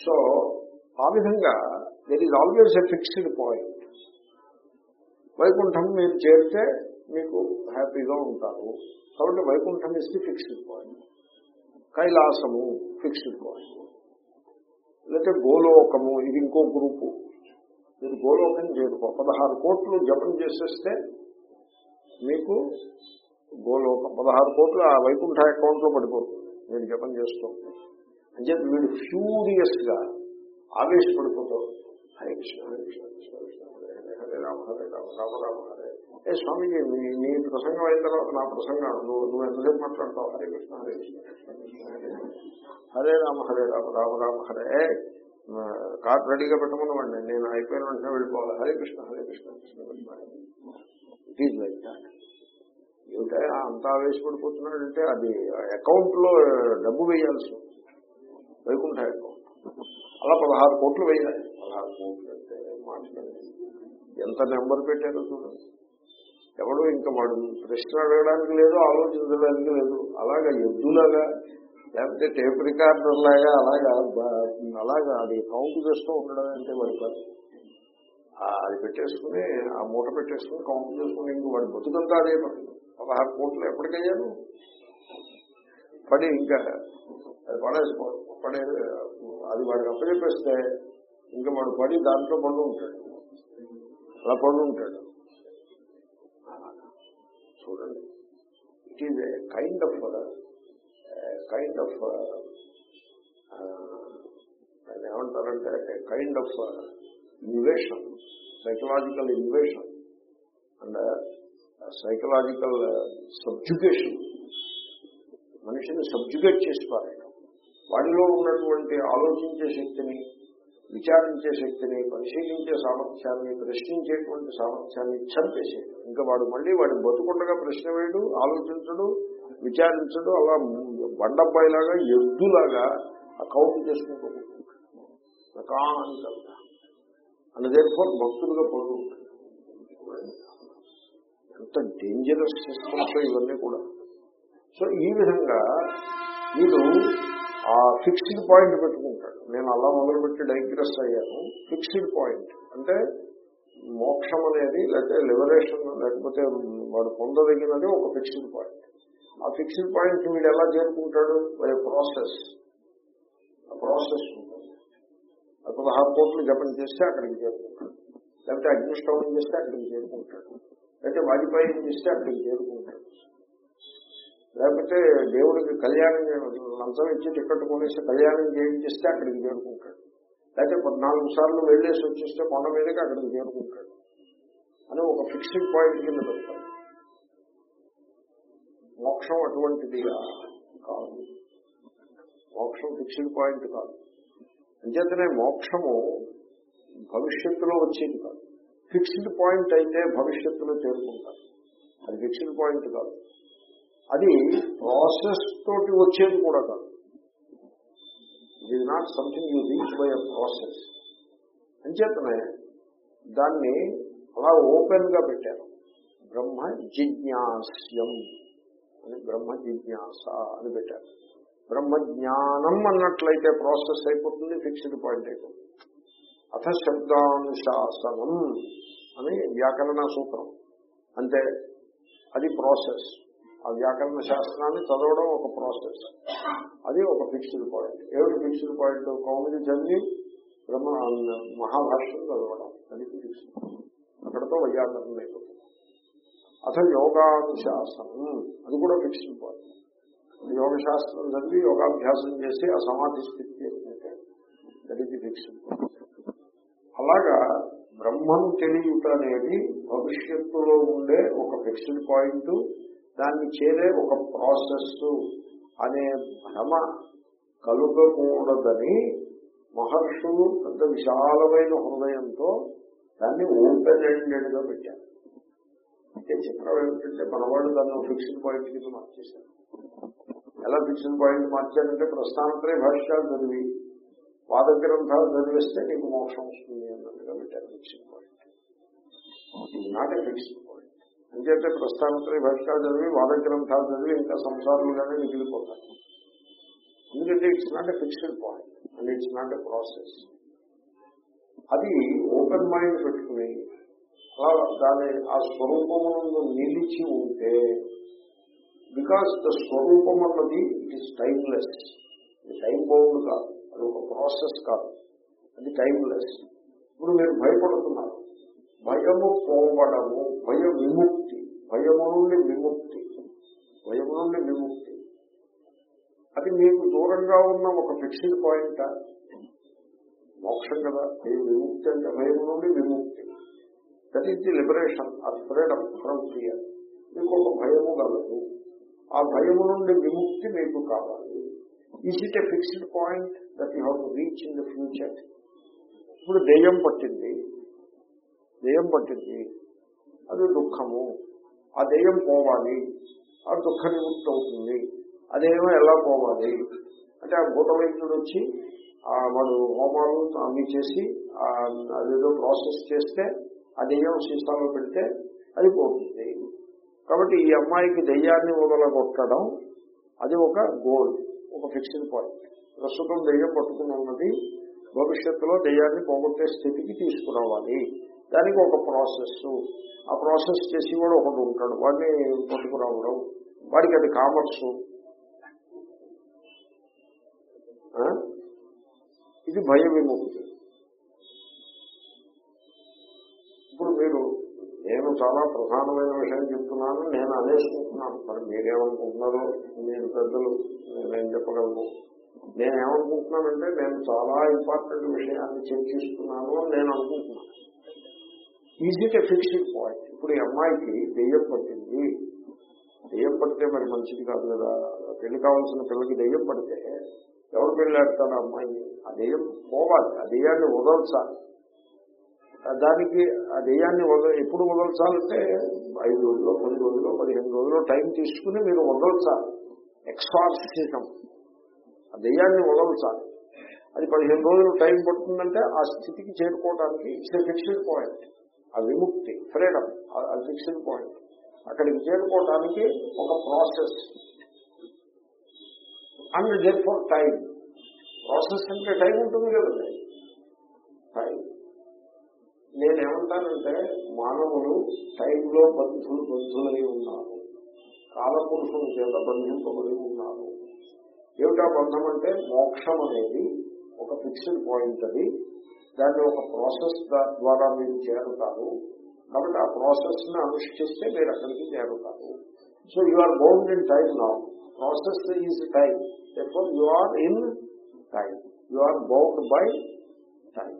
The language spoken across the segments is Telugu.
సో ఆ విధంగా there is always a fixed point Vaikuntham మీరు చేరితే మీకు హ్యాపీగా ఉంటారు. కాబట్టి Vaikuntham is the fixed point కైలాసము fixed point లేకపోతే గోలోకము ఇది ఇంకో గ్రూపు మీరు గోలోకం చేరుకో. పదహారు కోట్లు జపం చేసేస్తే మీకు గోలోకం పదహారు కోట్లు ఆ వైకుంఠ అకౌంట్లో పడిపోతుంది. మీరు జపం చేస్తూ అంటే వీడు ఫ్యూరియస్గా ఆవేశపడిపోతూ హరే కృష్ణ హరే కృష్ణ కృష్ణ కృష్ణ హరే హరే హరే రామ హరే రామ రామ రామ హరే ఏ స్వామిజీ మీ నీ ప్రసంగం అయిన తర్వాత నా ప్రసంగం నువ్వు నువ్వు ఎంతసేపు మాట్లాడతావు? హరే కృష్ణ హరే కృష్ణ హరే హరే రామ హరే రామ రామ రామ హరే. కార్ రెడీగా పెట్టమన్నవాడిని నేను అయిపోయిన వెంటనే వెళ్ళిపోవాలి. Hare Krishna Hare Krishna Krishna Krishna it is like that. అంత ఆవేశపడిపోతున్నాడంటే అది అకౌంట్లో డబ్బు వేయాల్సి ఉంది. వైకుంఠ అకౌంట్ అలా పదహారు కోట్లు వేయాలి. పదహారు కోట్లు అంటే మాట్లాడి ఎంత నెంబర్ పెట్టారో చూడండి ఎవడు ఇంకా వాడు ప్రశ్న అడగడానికి లేదు ఆలోచించడానికి లేదు. అలాగా ఎద్దులాగా లేకపోతే టేప్ రికార్డర్ లాగా అలాగా అలాగా అది కౌంట్ చేస్తూ ఉండడం అంటే వాడి పని. అది పెట్టేసుకుని ఆ మూట పెట్టేసుకుని కౌంట్ చేసుకుని ఇంక వాడి బతుకంతా అదే పని. పదహారు కోట్లు ఎప్పటికయ్యాను? పడి ఇంకా అది పడేసుకో పడే అది వాడికి అప్పచెప్పేస్తే ఇంకా వాడు పడి దాంట్లో పడు ఉంటాడు. అలా పడు ఉంటాడు. చూడండి. It is a kind of kind of దాన్ని ఏమంటారంటే kind of invasion psychological invasion and psychological subjugation మనిషిని సబ్జుగేట్ చేసి పారాయణం వాడిలో ఉన్నటువంటి ఆలోచించే శక్తిని విచారించే శక్తిని పరిశీలించే సామర్థ్యాన్ని ప్రశ్నించేటువంటి సామర్థ్యాన్ని చంపేసేయడం ఇంకా వాడు మళ్ళీ వాడు బతుకుండగా ప్రశ్న వేయడు ఆలోచించడు విచారించడు అలా బండబ్బాయిలాగా ఎద్దులాగా అకౌంట్ చేసుకుంటూ మెకానికల్గా అండ్ దేర్ఫోర్ భక్తులుగా పడు ఎంత డేంజరస్ సిస్టమ్స్ ఇవన్నీ కూడా. సో ఈ విధంగా వీడు ఆ ఫిక్స్డ్ పాయింట్ పెట్టుకుంటాడు. నేను అలా మొదలుపెట్టి డైగ్రెస్ అయ్యాను. Fixed point. అంటే మోక్షం అనేది లేకపోతే లిబరేషన్ లేకపోతే వాడు పొందదగినది ఒక ఫిక్స్డ్ పాయింట్. ఆ ఫిక్స్డ్ పాయింట్ వీడు ఎలా చేరుకుంటాడు? By process? ఆ ప్రాసెస్ ఉంటుంది. ఆ పదహారు కోట్లు జపం చేస్తే అక్కడికి చేరుకుంటాడు. లేకపోతే అగ్నిష్టవం చేస్తే అక్కడికి చేరుకుంటాడు. లేకపోతే వాజ్పేయి చేస్తే అక్కడికి చేరుకుంటాడు. లేకపోతే దేవుడికి కళ్యాణం మంచం లంచం ఇచ్చి టికెట్ కొనేసి కళ్యాణం చేయించేస్తే అక్కడికి చేరుకుంటాడు. లేకపోతే పద్నాలుగు సార్లు వెళ్ళేసి వచ్చేస్తే కొండ మీదకి అక్కడికి చేరుకుంటాడు. అని ఒక ఫిక్స్డ్ పాయింట్ కింద పెడతాడు. మోక్షం అటువంటిది కాదు. మోక్షం ఫిక్స్డ్ పాయింట్ కాదు. అంచేతనే మోక్షము భవిష్యత్తులో వచ్చేది కాదు. ఫిక్స్డ్ పాయింట్ అయితే భవిష్యత్తులో చేరుకుంటారు. అది ఫిక్స్డ్ పాయింట్ కాదు. అది ప్రాసెస్ తోటి వచ్చేది కూడా కాదు. It is not something you reach by a process అంచేతనే దాన్ని అలా ఓపెన్గా పెట్టారు. బ్రహ్మ జిజ్ఞాస్యం అని బ్రహ్మ జిజ్ఞాస అని పెట్టారు. బ్రహ్మ జ్ఞానం అన్నట్లయితే ప్రాసెస్ అయిపోతుంది ఫిక్స్డ్ పాయింట్ అయిపోతుంది. అథ శబ్దానుశాసనం అని వ్యాకరణ సూత్రం. అంటే అది ప్రాసెస్ ఆ వ్యాకరణ శాస్త్రాన్ని చదవడం ఒక ప్రాసెస్. అది ఒక ఫిక్స్డ్ పాయింట్. ఏమిటి ఫిక్స్డ్ పాయింట్? కౌమిది చదివి బ్రహ్మ మహాభాష్యం చదవడం. అది ఫిక్స్డ్ అక్కడతో వైయాకరణం అయిపోతుంది. అసలు యోగానుశాసనం అది కూడా ఫిక్స్డ్ పాయింట్. యోగ శాస్త్రం చదివి యోగాభ్యాసం చేసి ఆ సమాధి స్థితి చేసినట్టే దట్ ఈస్ ఫిక్స్డ్ పాయింట్. అలాగా బ్రహ్మం తెలియట అనేది భవిష్యత్తులో ఉండే ఒక ఫిక్స్డ్ పాయింట్. దాన్ని చేరే ఒక ప్రాసెస్ అనే భ్రమ కలుగకూడదని మహర్షులు పెద్ద విశాలమైన హృదయంతో దాన్ని ఓపెన్ ఎండెడ్గా పెట్టారు. అయితే చిత్రం ఏమిటంటే మనవాళ్ళు దాన్ని ఫిక్స్డ్ పాయింట్ కింద మార్చేశారు. ఎలా ఫిక్స్డ్ పాయింట్ మార్చారంటే ప్రస్థానంతరే భాష్యాలు చదివి వాద గ్రంథాలు చదివిస్తే నీకు మోక్షం వస్తుంది అన్నట్టుగా పెట్టారు fixed point. Not a fixed ఎందుకంటే అంచేతే ప్రస్థానంతరే భాష్యాలు చదివి వాద గ్రంథాలు చదివి ఇంకా సంసారంలోనే మిగిలిపోతారు ఎందుకంటే it's not a fiction point and it's not a process అది ఓపెన్ మైండ్ పెట్టుకుని అలా దాని ఆ స్వరూపమునందు నిలిచి ఉంటే బికాస్ ద స్వరూపం అన్నది ఇట్ ఇస్ టైమ్లెస్ ఇది టైం బౌండ్ కాదు అది ఒక ప్రాసెస్ కాదు. అది టైమ్లెస్ ఇప్పుడు మీరు భయపడుతున్నారు. భయము పోవడము భయ విముక్తి భయము నుండి విముక్తి భయము నుండి విముక్తి. అది మీకు దూరంగా ఉన్న ఒక ఫిక్స్డ్ పాయింట్? మోక్షం కదా భయం విముక్తి అంటే భయం నుండి విముక్తి. దట్ ఈస్ ది లిబరేషన్ ఆ ఫ్రీడమ్ ఫ్రమ్ ఫియర్ మీకు ఒక భయము కలదు. ఆ భయము నుండి విముక్తి మీకు కావాలి. Is it a fixed point that you have to reach in the future ఇప్పుడు దెయ్యం పట్టింది. దెయ్యం పట్టింది. అది దుఃఖము. ఆ దెయ్యం పోవాలి. ఆ దుఃఖ నివృత్తి అవుతుంది. అదేమో ఎలా పోవాలి? అంటే ఆ భూతవైద్యుడు వచ్చి ఆ వాడు హోమాలు అన్ని చేసి అదేదో ప్రాసెస్ చేస్తే ఆ దెయ్యం సీసాలో పెడితే అది పోతుంది. కాబట్టి ఈ అమ్మాయికి దెయ్యాన్ని వదలగొట్టడం అది ఒక గోల్ ఒక ఫిక్స్డ్ పాయింట్. ప్రస్తుతం దెయ్యం పట్టుకుని ఉన్నది. భవిష్యత్తులో దెయ్యాన్ని పోగొట్టే స్థితికి తీసుకురావాలి. దానికి ఒక ప్రాసెస్ ఆ ప్రాసెస్ చేసి కూడా ఒకడు ఉంటాడు. వాడిని పట్టుకురావడం. వాడికి అది కామర్సు. ఇది భయ విముక్తి ఇప్పుడు మీరు నేను చాలా ప్రధానమైన విషయం చెప్తున్నాను. నేను అనేసుకుంటున్నాను మరి మీరేమనుకుంటున్నారో మీరు పెద్దలు నేనేం చెప్పగలను. నేనేమనుకుంటున్నానంటే నేను చాలా ఇంపార్టెంట్ విషయాన్ని చర్చిస్తున్నాను అని నేను అనుకుంటున్నాను. ఈజీ టు ఫిక్స్డ్ పాయింట్ ఇప్పుడు ఈ అమ్మాయికి దెయ్యం పట్టింది. దెయ్యం పడితే మరి మంచిది కాదు కదా. పెళ్ళి కావాల్సిన పిల్లకి దెయ్యం పడితే ఎవరు పెళ్ళాడతారు అమ్మాయి? ఆ దెయ్యం పోవాలి. ఆ దెయ్యాన్ని వదల్చాలి. దానికి ఆ దెయ్యాన్ని వద ఎప్పుడు వదల్చాలంటే ఐదు రోజులు పది రోజులు పదిహేను రోజులు టైం తీసుకుని మీరు వదల్చాలి. ఎక్స్పార్సిజం ఆ దెయ్యాన్ని వదల్చాలి. అది పదిహేను రోజులు టైం పడుతుందంటే ఆ స్థితికి చేరుకోవడానికి ఇట్స్ ఫిక్స్డ్ పాయింట్ ఆ విముక్తి ఫ్రీడమ్ ఆ ఫిక్స్డ్ పాయింట్. అక్కడికి చేరుకోవడానికి ఒక process. And that for time process అంటే టైం ఉంటుంది కదండి. టైం నేనేమంటానంటే మానవులు టైంలో బంధులు బంధులై ఉన్నారు. కాలపురుషుల చేత బంధింపబడి ఉన్నారు. ఏమిటా బంధం అంటే మోక్షం అనేది ఒక ఫిక్స్డ్ పాయింట్ అది. దాన్ని ఒక ప్రాసెస్ ద్వారా మీరు చేరుతారు. కాబట్టి ఆ ప్రాసెస్ని అనుష్ఠిస్తే మీరు అక్కడికి చేరుతారు. So you are bound in time నా process is time you are in time you are bound by time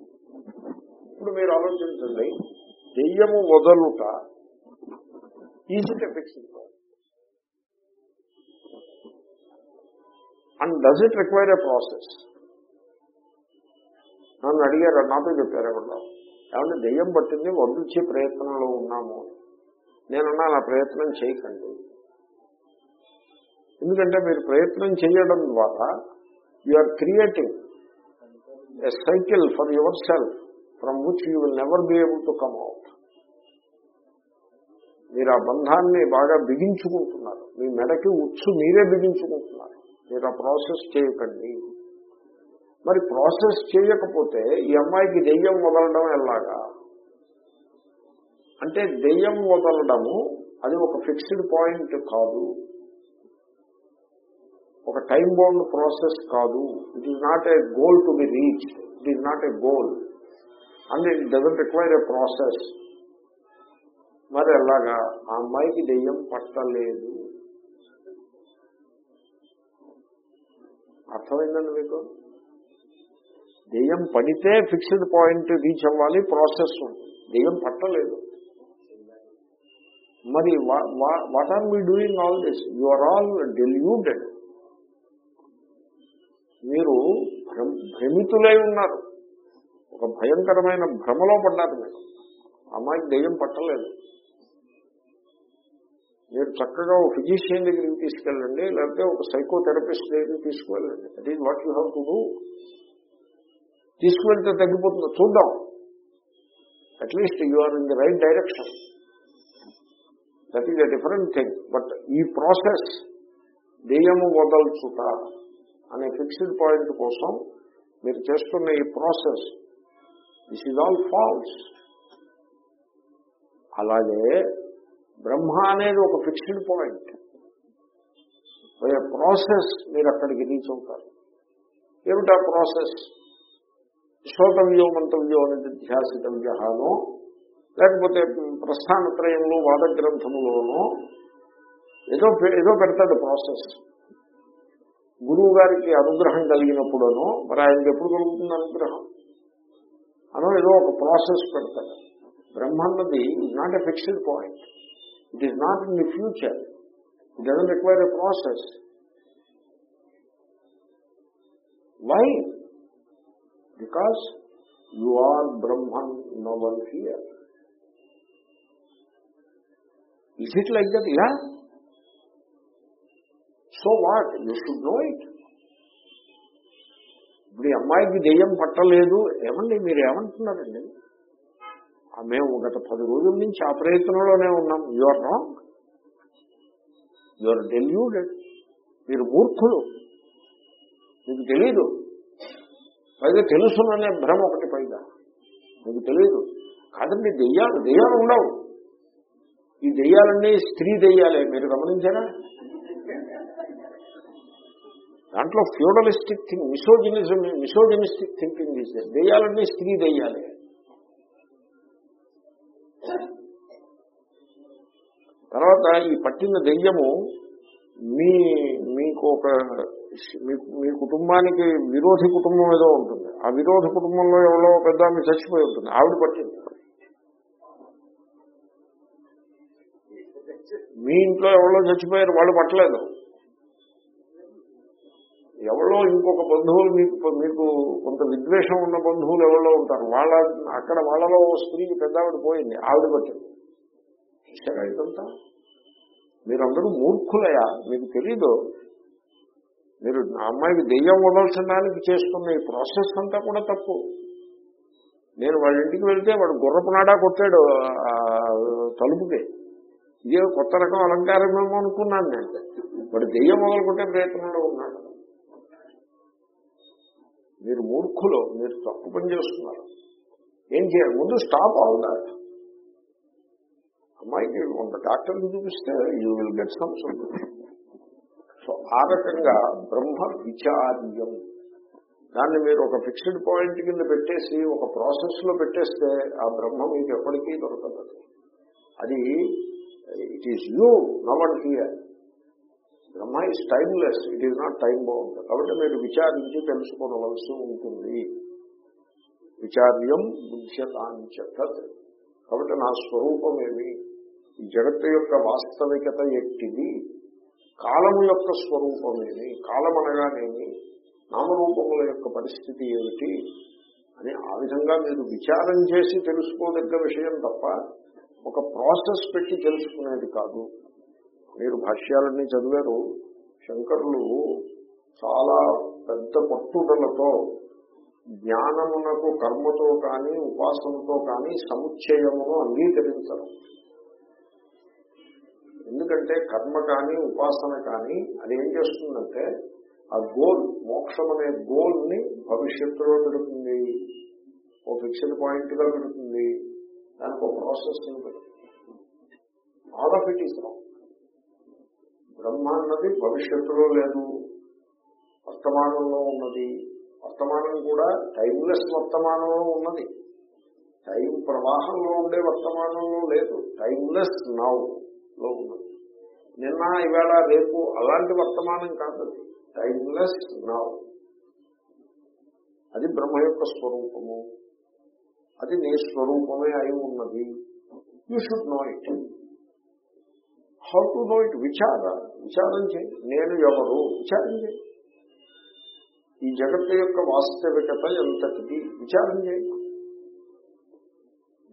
ఇప్పుడు మీరు ఆలోచించండి. దెయ్యము వదలుట is the fixed point and does it require a process నన్ను అడిగారు నాతో చెప్పారు ఎవరు. ఏమంటే దెయ్యం పట్టింది వదిలిచ్చే ప్రయత్నంలో ఉన్నాము. నేనన్నా నా ప్రయత్నం చేయకండి. ఎందుకంటే మీరు ప్రయత్నం చేయడం ద్వారా you are creating a cycle for yourself from which you will never be able to come out మీరు ఆ బంధాన్ని బాగా బిగించుకుంటున్నారు. మీ మెడకి ఉచ్చు మీరే బిగించుకుంటున్నారు. మీరు ఆ ప్రాసెస్ చేయకండి. మరి ప్రాసెస్ చేయకపోతే ఈ అమ్మాయికి దెయ్యం వదలడం ఎలాగా? అంటే దెయ్యం వదలడము అది ఒక ఫిక్స్డ్ పాయింట్ కాదు. ఒక టైం బౌండ్ ప్రాసెస్ కాదు. It is not a goal to be reach it is not a goal and it doesn't require a process మరి ఎలాగా? ఆ అమ్మాయికి దెయ్యం పట్టలేదు. అర్థమైందండి మీకు? దెయ్యం పడితే ఫిక్స్డ్ పాయింట్ రీచ్ అవ్వాలి ప్రాసెస్ దెయ్యం పట్టలేదు. మరి what are me doing all this you are all deluded మీరు భ్రమితులై ఉన్నారు. ఒక భయంకరమైన భ్రమలో పడ్డారు మీరు. అమ్మాయికి దెయ్యం పట్టలేదు. మీరు చక్కగా ఒక ఫిజిషియన్ దగ్గరికి తీసుకెళ్ళండి లేకపోతే ఒక సైకోథెరపిస్ట్ దగ్గరికి తీసుకువెళ్ళండి. That is what you have to do తీసుకువెళ్తే తగ్గిపోతుంది చూద్దాం. At least you are in the right direction that is a different thing but ఈ ప్రాసెస్ దెయ్యము వదల్చుట అనే ఫిక్స్డ్ పాయింట్ కోసం మీరు చేస్తున్న ఈ process this is all false అలాగే బ్రహ్మ అనేది ఒక ఫిక్స్డ్ పాయింట్ ప్రాసెస్ మీరు అక్కడికి రీచ్ అవుతారు. ఏమిటా ప్రాసెస్ శ్రోతవ్యో మంతవ్యో అనేది ధ్యాసితవ్యనో లేకపోతే ప్రస్థానత్రయంలో వాద గ్రంథములోనో ఏదో ఏదో పెడతాడు ప్రాసెస్. గురువు గారికి అనుగ్రహం కలిగినప్పుడునో మరి ఆయనకి ఎప్పుడు కలుగుతుంది అనుగ్రహం? అనో ఏదో ఒక ప్రాసెస్ పెడతాడు. బ్రహ్మన్నది is not a fixed point it is not in the future it doesn't require a process why because you are Brahman no one here is it like that yeah so what you should know it ఇప్పుడు ఈ అమ్మాయికి దెయ్యం పట్టలేదు. ఏమండి మీరు ఏమంటున్నారండి? ఆ మేము గత పది రోజుల నుంచి ఆ ప్రయత్నంలోనే ఉన్నాం. యువర్ రాంగ్ యువర్ డెల్యూడెడ్ మీరు మూర్ఖులు. మీకు తెలీదు. పైగా తెలుసుననే భ్రమ ఒకటి పైగా. మీకు తెలియదు కాదండి దెయ్యాలు దెయ్యాలు ఉండవు. ఈ దెయ్యాలన్నీ స్త్రీ దెయ్యాలే మీరు గమనించారా? దాంట్లో feudalistic thing misogynism misogynistic thinking తీసే దెయ్యాలన్నీ స్త్రీ దెయ్యాలే. తర్వాత ఈ పట్టిన దెయ్యము మీ మీకు ఒక మీ- కుటుంబానికి విరోధి కుటుంబం ఏదో ఉంటుంది. ఆ విరోధ కుటుంబంలో ఎవరో పెద్ద ఆమె చచ్చిపోయి ఉంటుంది. ఆవిడ పట్టింది. మీ ఇంట్లో ఎవరో చచ్చిపోయారు వాళ్ళు పట్టలేదు. ఎవరో ఇంకొక బంధువులు మీకు మీకు కొంత విద్వేషం ఉన్న బంధువులు ఎవరో ఉంటారు. వాళ్ళ అక్కడ వాళ్ళలో ఓ స్త్రీకి పెద్ద ఆవిడ పోయింది ఆవిడ పట్టింది. చూసారా ఇదంతా? మీరందరూ మూర్ఖులయా మీకు తెలీదు. మీరు అమ్మాయికి దెయ్యం వదల్చడానికి చేసుకున్న ఈ ప్రాసెస్ అంతా కూడా తప్పు. నేను వాళ్ళ ఇంటికి వెళ్తే వాడు గుర్రపు నాడా కొట్టాడు తలుపుకి. ఇదే కొత్త రకం అలంకారమేమో అనుకున్నాను నేను. వాడు దెయ్యం మొదలుకుంటే ప్రయత్నంలో ఉన్నాడు. మీరు మూర్ఖులు మీరు తప్పు పని చేస్తున్నారు. ఏం చేయాలి? ముందు స్టాప్ అవుతారు అమ్మాయికి ఒక డాక్టర్కి చూపిస్తే you will get some solution. So ఆ రకంగా బ్రహ్మ విచార్యం దాన్ని మీరు ఒక ఫిక్స్డ్ పాయింట్ కింద పెట్టేసి ఒక ప్రాసెస్లో పెట్టేస్తే ఆ బ్రహ్మ మీకు ఎప్పటికీ దొరకదు. అది it is you no one here Brahma is timeless it is not time bound కాబట్టి మీరు విచారించి తెలుసుకోవలసి ఉంటుంది. విచార్యం బుద్ధ్యతాంచతత్ కాబట్టి నా స్వరూపమేమి? ఈ జగత్తు యొక్క వాస్తవికత ఎట్టిది? కాలము యొక్క స్వరూపమేమి? కాలం అనగానేమి నామరూపముల యొక్క పరిస్థితి ఏమిటి? అని ఆ విధంగా మీరు విచారం చేసి తెలుసుకోదగ్గ విషయం తప్ప ఒక ప్రాసెస్ పెట్టి తెలుసుకునేది కాదు. మీరు భాష్యాలన్నీ చదివారు. శంకరులు చాలా పెద్ద పట్టుదలతో జ్ఞానమునకు కర్మతో కానీ ఉపాసనతో కానీ సముచ్చయమును అంగీకరించరు. ఎందుకంటే కర్మ కానీ ఉపాసన కానీ అది ఏం చేస్తుందంటే ఆ గోల్ మోక్షం అనే గోల్ని భవిష్యత్తులో పెడుతుంది. ఓ ఫిక్స్డ్ పాయింట్గా పెడుతుంది. దానికి ఒక ప్రాసెస్ పెడుతుంది. All of it is wrong. Brahma అన్నది భవిష్యత్తులో లేదు. వర్తమానంలో ఉన్నది. వర్తమానం కూడా టైమ్లెస్ వర్తమానంలో ఉన్నది. టైం ప్రవాహంలో ఉండే వర్తమానంలో లేదు. Timeless now. లో ఉన్నది. నిన్న ఇవాళ రేపు అలాంటి వర్తమానం కాదు టైమ్లెస్ నౌ అది బ్రహ్మ యొక్క స్వరూపము. అది నీ స్వరూపమే అయి ఉన్నది. You should know it how to know it విచార. విచారం చేయి. నేను ఎవరు? విచారం చేయి. ఈ జగత్తు యొక్క వాస్తవికత ఎంతటిది? విచారం చేయి.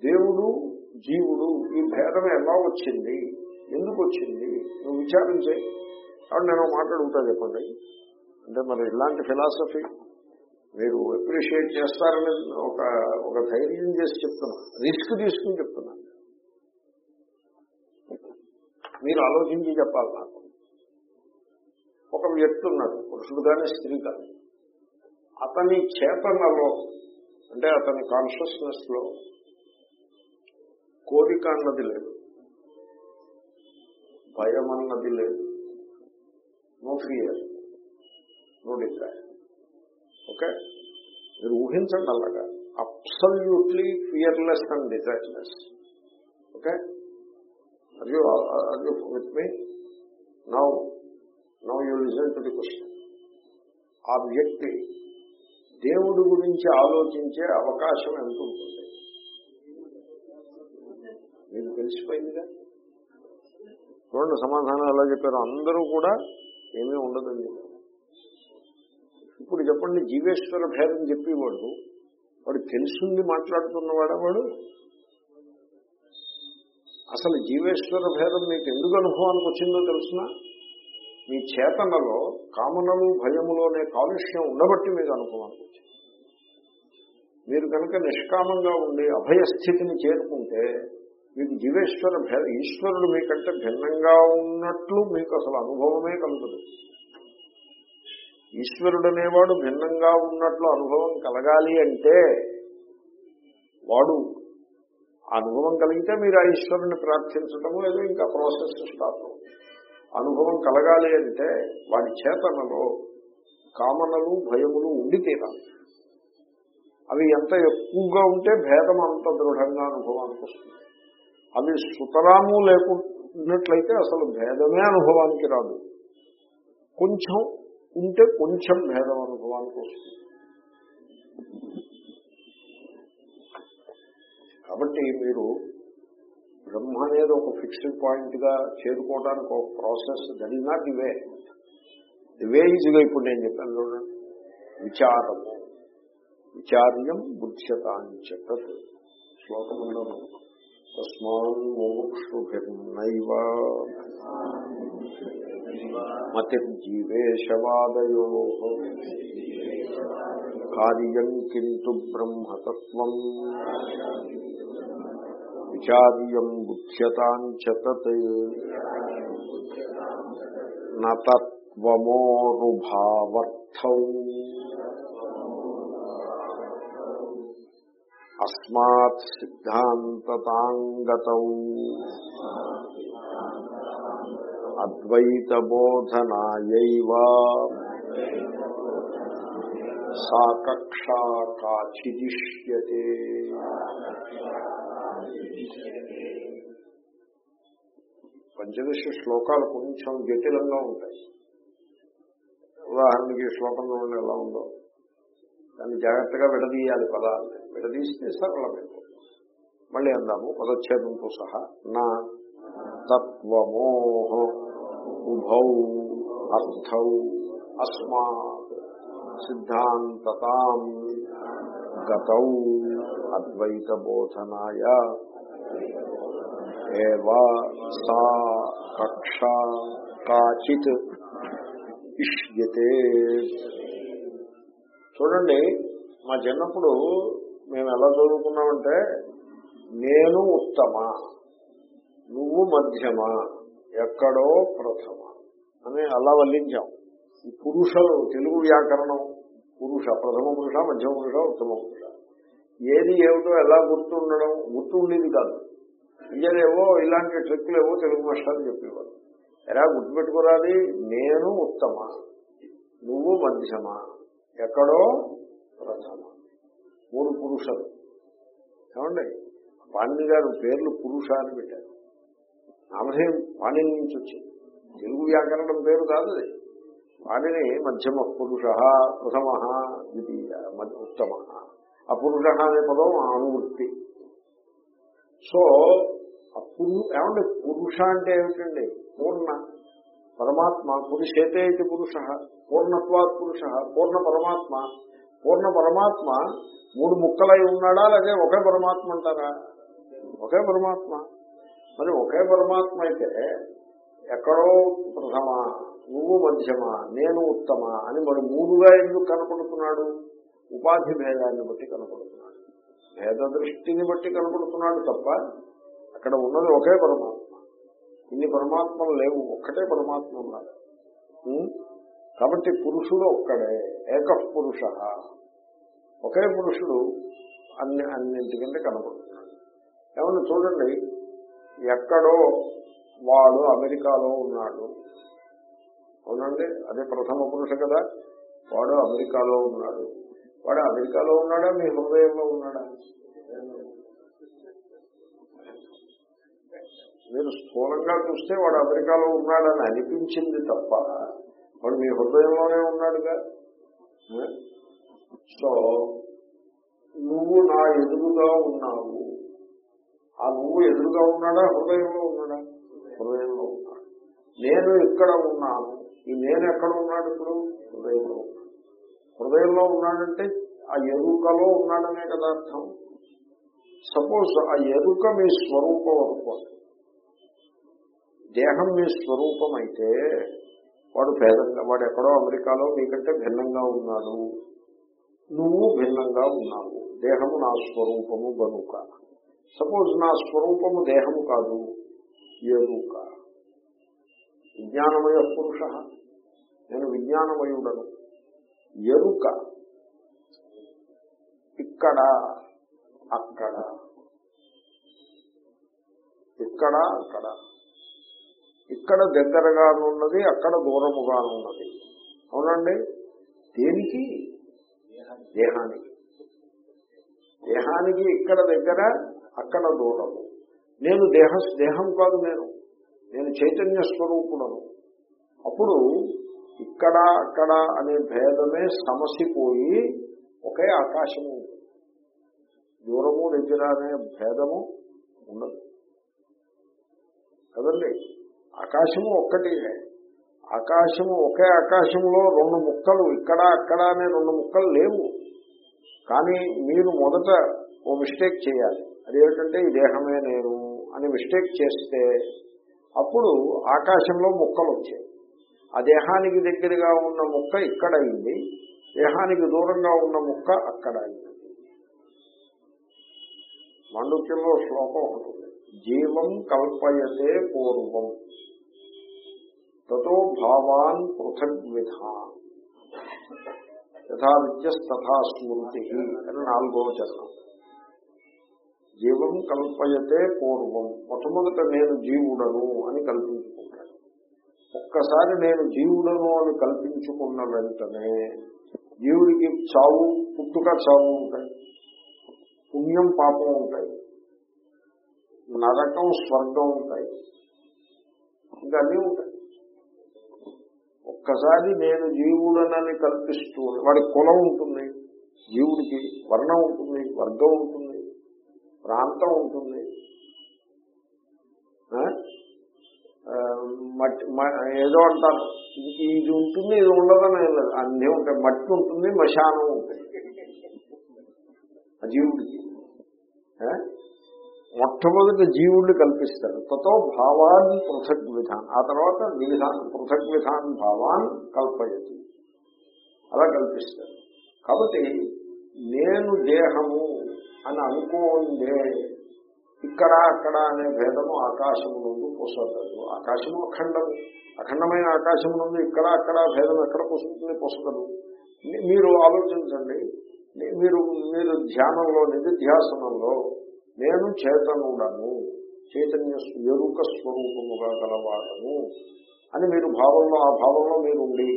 దేవుడు జీవుడు ఈ భేదం ఎలా వచ్చింది? ఎందుకు వచ్చింది నువ్వు విచారం చేయి. కాబట్టి నేను మాట్లాడుగుతా చెప్పండి. అంటే మరి ఇలాంటి ఫిలాసఫీ మీరు అప్రిషియేట్ చేస్తారని ఒక ఒక ధైర్యం చేసి చెప్తున్నా. రిస్క్ తీసుకుని చెప్తున్నాను మీరు ఆలోచించి చెప్పాలి నాకు. ఒక వ్యక్తి ఉన్నాడు పురుషుడు కానీ స్త్రీ కానీ అతని చేతనలో అంటే అతని కాన్షియస్నెస్లో కోరిక అన్నది లేదు. భయం అన్నది లేదు. No fear no desire okay మీరు ఊహించండి అలాగా. Absolutely fearless and desireless okay అది అది with me now now you listen to the question ఆ వ్యక్తి దేవుడి గురించి ఆలోచించే అవకాశం ఎంత ఉంటుంది? మీకు తెలిసిపోయిందిగా? చూడండి సమాధానం ఎలా చెప్పారు. అందరూ కూడా ఏమీ ఉండదని ఇప్పుడు చెప్పండి జీవేశ్వర భేదం చెప్పేవాడు వాడు తెలుసుంది మాట్లాడుతున్నవాడా వాడు? అసలు జీవేశ్వర భేదం మీకు ఎందుకు అనుభవానికి వచ్చిందో తెలుసిన? మీ చేతనలో కామనలు భయములు అనే కాలుష్యం ఉండబట్టి మీకు అనుభవానికి వచ్చింది. మీరు కనుక నిష్కామంగా ఉండి అభయస్థితిని చేరుకుంటే మీకు జీవేశ్వర ఈశ్వరుడు మీకంటే భిన్నంగా ఉన్నట్లు మీకు అసలు అనుభవమే కలుగుతుంది ఈశ్వరుడు అనేవాడు భిన్నంగా ఉన్నట్లు అనుభవం కలగాలి అంటే వాడు అనుభవం కలిగితే మీరు ఆ ఈశ్వరుని ప్రార్థించటము లేదు ఇంకా ప్రాసెస్ స్టార్ట్ అనుభవం కలగాలి అంటే వాడి చేతనలో కామనలు భయములు ఉండి తీరాలి. అవి ఎంత ఎక్కువగా ఉంటే భేదం అంత దృఢంగా అనుభవానికి వస్తుంది. అవి సుతరాము లేకున్నట్లయితే అసలు భేదమే అనుభవానికి రాదు. కొంచెం ఉంటే కొంచెం భేదం అనుభవానికి వస్తుంది. కాబట్టి మీరు బ్రహ్మ అనేది ఒక ఫిక్స్డ్ పాయింట్గా చేరుకోవడానికి ఒక process. That is not the way. The way ఈజ్గా ఇప్పుడు నేను చెప్పాను చూడండి. విచారము. విచార్యం బుద్ధ్యతాంచత శ్లోకముందు తస్మాన్ మోక్షుభిర్నైవ మతిర్జీవేశవాదయో కార్యం కింటు బ్రహ్మతత్వం విచార్యం బుద్ధ్యతాంచతత్ నతత్వమోరుభావర్థౌ అస్మాత్ సిద్ధాంతతాంగత. అద్వైతబోధనాయైవ. సా కక్షా కాచిదిష్యతే. పంచదశ శ్లోకాలు కొంచెం జటిలంగా ఉంటాయి. ఉదాహరణకి శ్లోకంలో ఎలా ఉందో. దాన్ని జాగ్రత్తగా విడదీయాలి పదాలని విడదీస్తే సరళమైపోతుంది. మళ్ళీ అందాము పదచ్ఛేదంతో సహా నా తత్వమోహ ఉభౌ అర్థౌ అస్మాత్ సిద్ధాంతతాం గతౌ అద్వైత బోధనాయ ఏవా సా కక్ష కాచిత్ ఇష్యతే. చూడండి మా చిన్నప్పుడు మేము ఎలా చదువుకున్నామంటే నేను ఉత్తమ నువ్వు మధ్యమ ఎక్కడో ప్రథమ అని అలా వల్లించాం. ఈ పురుషలు తెలుగు వ్యాకరణం పురుష ప్రథమ పురుష మధ్యమ పురుష ఉత్తమ పురుష. ఏది ఏమిటో ఎలా గుర్తుండడం గుర్తుండేది కాదు. ఇంజనేవో ఇలాంటి ట్రిక్లు ఏవో తెలుగు మాస్టర్లు చెప్పేవారు. ఎలా గుర్తుపెట్టుకోరాది? నేను ఉత్తమ నువ్వు మధ్యమ ఎక్కడో ప్రథమ. మూడు పురుషులు. ఏమండి? పాణిని గారు పేర్లు పురుష అని పెట్టారు. నామధేయం పాణిని నుంచి వచ్చింది. తెలుగు వ్యాకరణం పేరు కాదు అది. పాణిని మధ్యమ పురుష ప్రథమ ద్వితీయ ఉత్తమ. ఆ పురుష అనే పదం అనువృత్తి సో ఆ ఏమంటే పురుష అంటే ఏమిటండి? పూర్ణ పరమాత్మ. పురుషేతే ఇది పురుష. పూర్ణత్వాత్ పురుష. పూర్ణ పరమాత్మ. పూర్ణ పరమాత్మ మూడు ముక్కలై ఉన్నాడా? అలాగే ఒకే పరమాత్మ అంటారా? ఒకే పరమాత్మ. మరి ఒకే పరమాత్మ అయితే ఎక్కడో ప్రథమ నువ్వు మధ్యమ నేను ఉత్తమ అని మరి మూడుగా ఎందుకు కనపడుతున్నాడు? ఉపాధి భేదాన్ని బట్టి కనపడుతున్నాడు. భేద దృష్టిని బట్టి కనపడుతున్నాడు తప్ప అక్కడ ఉన్నది ఒకే పరమాత్మ. ఇన్ని పరమాత్మలు లేవు ఒక్కటే పరమాత్మ ఉన్నారు కాబట్టి పురుషుడు ఒక్కడే ఏక పురుష ఒకే పురుషుడు అన్ని అన్నింటికంటే కనపడుతున్నాడు. ఏమన్నా చూడండి ఎక్కడో వాడు అమెరికాలో ఉన్నాడు. అవునండి అదే ప్రథమ పురుష కదా వాడు అమెరికాలో ఉన్నాడు. వాడు అమెరికాలో ఉన్నాడా మీ హృదయంలో ఉన్నాడా? మీరు స్థూలంగా చూస్తే వాడు అమెరికాలో ఉన్నాడని అనిపించింది తప్ప వాడు మీ హృదయంలోనే ఉన్నాడుగా. సో నువ్వు నా ఎదురుగా ఉన్నావు. ఆ నువ్వు ఎదురుగా ఉన్నాడా? హృదయంలో ఉన్నాడా? హృదయంలో ఉన్నాడు. నేను ఇక్కడ ఉన్నాను. ఈ నేను ఎక్కడ ఉన్నాడు ఇప్పుడు? హృదయంలో ఉన్నాడు. హృదయంలో ఉన్నాడంటే ఆ ఎరుకలో ఉన్నాడనే కదా అర్థం. సపోజ్ ఆ ఎరుక మీ స్వరూపం అనుకోండి. దేహం మీ స్వరూపం అయితే వాడు భేదంగా వాడు ఎక్కడో అమెరికాలో నీకంటే భిన్నంగా ఉన్నాడు. నువ్వు భిన్నంగా ఉన్నావు. దేహము నా స్వరూపము గనుక సపోజ్ నా స్వరూపము దేహము కాదు ఎరుక విజ్ఞానమయ పురుష. నేను విజ్ఞానమయుడను. ఎరుక ఇక్కడ అక్కడ. ఇక్కడ అక్కడ. ఇక్కడ దగ్గరగానున్నది అక్కడ దూరముగానున్నది. అవునండి? దేనికి? దేహానికి. దేహానికి. ఇక్కడ దగ్గర అక్కడ దూరము. నేను దేహ దేహం కాదు నేను. నేను చైతన్య స్వరూపుడను. అప్పుడు ఇక్కడ అక్కడ అనే భేదమే సమసిపోయి ఒకే ఆకాశము దూరము దగ్గర అనే భేదము ఉండదు కదండి? ఆకాశము ఒక్కటి. ఆకాశము ఒకే ఆకాశంలో రెండు ముక్కలు ఇక్కడ అక్కడ అనే రెండు ముక్కలు లేవు. కానీ మీరు మొదట ఓ మిస్టేక్ చేయాలి. అదేమిటంటే ఈ దేహమే నేను అని మిస్టేక్ చేస్తే అప్పుడు ఆకాశంలో ముక్కలు వచ్చాయి. ఆ దేహానికి దగ్గరగా ఉన్న ముక్క ఇక్కడ అయింది దేహానికి దూరంగా ఉన్న ముక్క అక్కడ అయింది. మాండుక్యంలో శ్లోకం ఒకటి జీవం కల్పయతే పూర్వం తతో భావాన్ పృథగ్విధాన్ యథా విద్యస్తథా స్మృతి అని నాలుగో చరణం జీవం కల్పయతే పూర్వం మొట్టమొదట నేను జీవుడను అని కల్పించుకుంటాడు ఒక్కసారి నేను జీవుడను అని కల్పించుకున్న వెంటనే జీవుడికి చావు పుట్టుక చావు ఉంటాయి పుణ్యం పాపం ఉంటాయి నరకం స్వర్గం ఉంటాయి ఇంకా అన్నీ ఉంటాయి. ఒక్కసారి నేను జీవుడనని కల్పిస్తూ వాడి కులం ఉంటుంది. జీవుడికి వర్ణం ఉంటుంది వర్గం ఉంటుంది ప్రాంతం ఉంటుంది. ఆ? మట్టి మ- ఏదో అంటారు. ఇది ఇది ఉంటుంది ఇది ఉండదని లేదు. అన్నీ ఉంటాయి. మట్టి ఉంటుంది మశానం ఉంటుంది. ఆ జీవుడికి. మొట్టమొదటి జీవుడిని కల్పిస్తారు తతో భావాన్ పృథక్ విధాన్ ఆ తర్వాత విధాన్ పృథక్ విధాన్ భావాన్ కల్పయతి. అలా కల్పిస్తాడు. కాబట్టి నేను దేహము అని అనుకోండే ఇక్కడ అక్కడ అనే భేదము ఆకాశము నుండి పొసగదు ఆకాశము అఖండము. అఖండమైన ఆకాశము నుండి ఇక్కడ అక్కడ భేదం ఎక్కడ పొసుకుతుంది పొసగదు మీరు ఆలోచించండి. మీరు మీరు ధ్యానంలో నిధిధ్యాసనంలో నేను చేతనుడను చైతన్య ఎరుక స్వరూపముగా గలవాడను అని మీరు భావంలో ఆ భావంలో మీరు ఉండి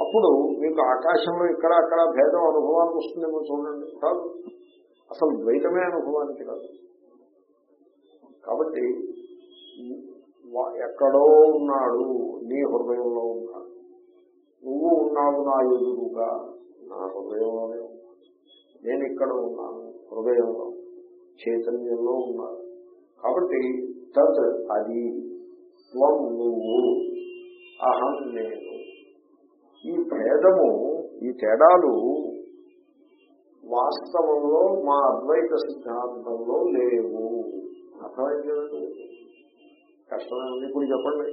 అప్పుడు మీకు ఆకాశంలో ఇక్కడ అక్కడ భేదం అనుభవానికి వస్తుందేమో చూడండి. కాదు. అసలు ద్వైతమే అనుభవానికి రాదు. కాబట్టి ఎక్కడో ఉన్నాడు నీ హృదయంలో ఉన్నాడు. నువ్వు ఉన్నావు నా ఎదురుగా నా హృదయంలోనే ఉన్నాడు. నేను ఇక్కడ ఉన్నాను హృదయంలో చైతన్యంలో ఉన్నారు. కాబట్టి తత్ అది త్వం నువ్వు. అహం నేను. ఈ భేదము ఈ తేడాలు వాస్తవంలో మా అద్వైత సిద్ధాంతంలో లేవు. అర్థమైంది కదండి? కష్టమైంది ఇప్పుడు చెప్పండి.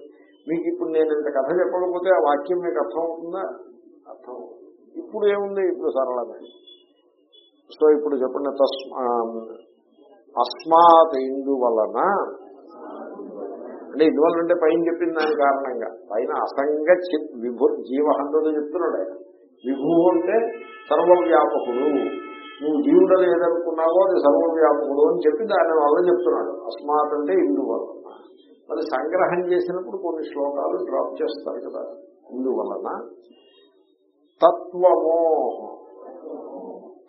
మీకు ఇప్పుడు నేను ఇంత కథ చెప్పకపోతే ఆ వాక్యం మీకు అర్థం అవుతుందా అర్థం అవుతుంది. ఇప్పుడు ఏముంది? ఇప్పుడు సరళమే. సో ఇప్పుడు చెప్పండి తస్ అస్మాత్ ఇందువలన అంటే పైన చెప్పిన దాని కారణంగా. పైన అసంగ చి- విభు జీవహంతుడు చెప్తున్నాడు. ఆయన విభు అంటే సర్వవ్యాపకుడు. నువ్వు జీవుడని ఏదనుకున్నావో అది సర్వవ్యాపకుడు అని చెప్పి దాని వల్ల చెప్తున్నాడు. అస్మాత్ అంటే ఇందువలన. మరి సంగ్రహం చేసినప్పుడు కొన్ని శ్లోకాలు డ్రాప్ చేస్తారు కదా. ఇందువలన తత్వమో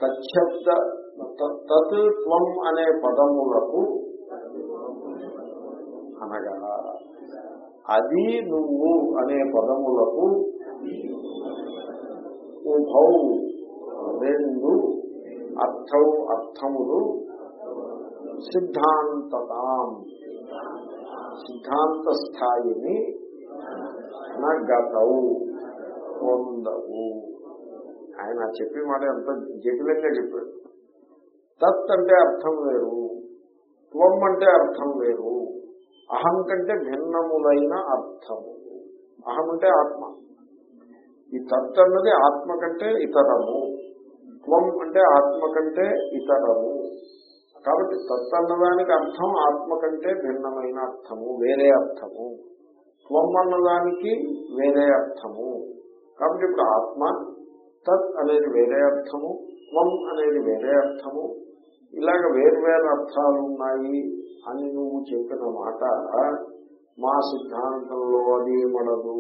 తచ్చబ్ద తత్ త్వం అనే పదములకు అనగా అది నువ్వు అనే పదములకు ఉభౌ రెండు అర్థౌ అర్థములు సిద్ధాంతతాం. సిద్ధాంత స్థాయిని నగతవు పొందవు. ఆయన చెప్పి మాట ఎంత జటిలంగా చెప్పాడు. తత్ అంటే అర్థం వేరు త్వం అంటే అర్థం వేరు అహం కంటే భిన్నములైన అర్థము అహం అంటే ఆత్మ. ఈ తత్ అన్నది ఆత్మ కంటే ఇతరము త్వం అంటే ఆత్మ కంటే ఇతరము. కాబట్టి తత్ అన్నదానికి అర్థం ఆత్మ కంటే భిన్నమైన అర్థము వేరే అర్థము. త్వం అన్నదానికి వేరే అర్థము. కాబట్టి ఇప్పుడు ఆత్మ తత్ అనేది వేరే అర్థము త్వం అనేది వేరే అర్థము ఇలాగ వేర్వేరు అర్థాలు ఉన్నాయి అని నువ్వు చెప్పిన మాట మా సిద్ధాంతంలో అది మనదు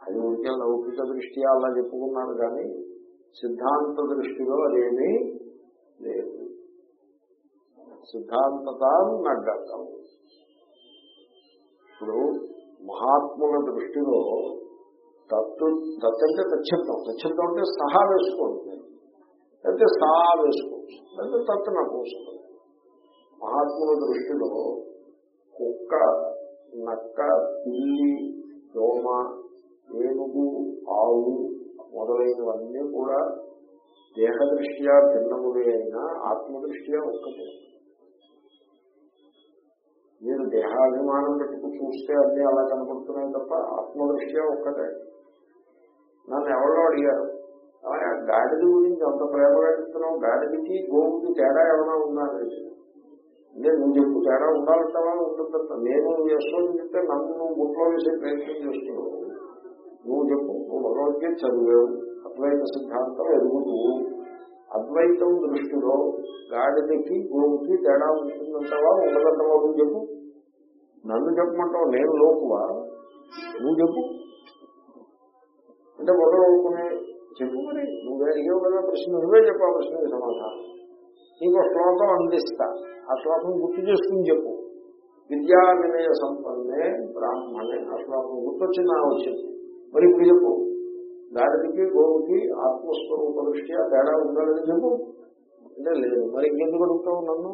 అది ఉంటే లౌకిక దృష్ట్యా అలా చెప్పుకున్నాను కానీ సిద్ధాంత దృష్టిలో అదేమీ లేదు. సిద్ధాంతతాను నడ్డం ఇప్పుడు మహాత్ముల దృష్టిలో తత్తు తత్తంటే తచ్చబ్దం తచ్చబ్దం అంటే సహా వేసుకోండి అయితే సా వేసుకోవచ్చు. అయితే తత్తు నాకు వస్తుంది మహాత్ముల దృష్టిలో కుక్క నక్క పిల్లి దోమ ఏనుగు ఆవు మొదలైనవన్నీ కూడా దేహదృష్ట్యా భిన్నములే అయినా ఆత్మదృష్ట్యా ఒక్కటే. మీరు దేహాభిమానం పెట్టుకు చూస్తే అన్నీ అలా కనపడుతున్నాయి తప్ప ఆత్మదృష్ట్యా ఒక్కటే. నన్ను ఎవరో అడిగారు గాడిద గురించి అంత ప్రేమగా చెప్తున్నావు గాడిదకి గోవుకి తేడా ఏమైనా ఉందా అనేది అంటే నువ్వు చెప్పు తేడా ఉండాలంటావా? ఉంటుందంట. నేను యశ్వని చెప్తే నన్ను నువ్వు గుట్లో వేసే ప్రయత్నం చేస్తున్నావు. నువ్వు చెప్పు నువ్వు భగవద్గీత చదివావు అద్వైత సిద్ధాంతం ఎదుగుతూ అద్వైతం దృష్టిలో గాడిదకి గోవుకి తేడా ఉంటుందంటావా? ఉండదంటావా? నువ్వు చెప్పు. నన్ను చెప్పమంటావు? నేను లోకువా? నువ్వు చెప్పు. అంటే మొదలవుకునే చెప్పు మరి. నువ్వే అడిగావు కదా ప్రశ్న. నువ్వే చెప్పు ఆ ప్రశ్నకి సమాధానం. నీకు శ్లోకం అందిస్తా. ఆ శ్లోకం గుర్తు చేసుకుని చెప్పు. విద్యా వినయ సంపన్నే బ్రాహ్మణే. ఆ శ్లోకం గుర్తొచ్చింది నా వచ్చింది. మరి ఇప్పుడు చెప్పు. గాడికి గోవుకి ఆత్మస్వరూప దృష్ట్యా తేడా ఉండాలని చెప్పు. అంటే లేదు. మరి ఇంకెందుకు అడుగుతావు నన్ను?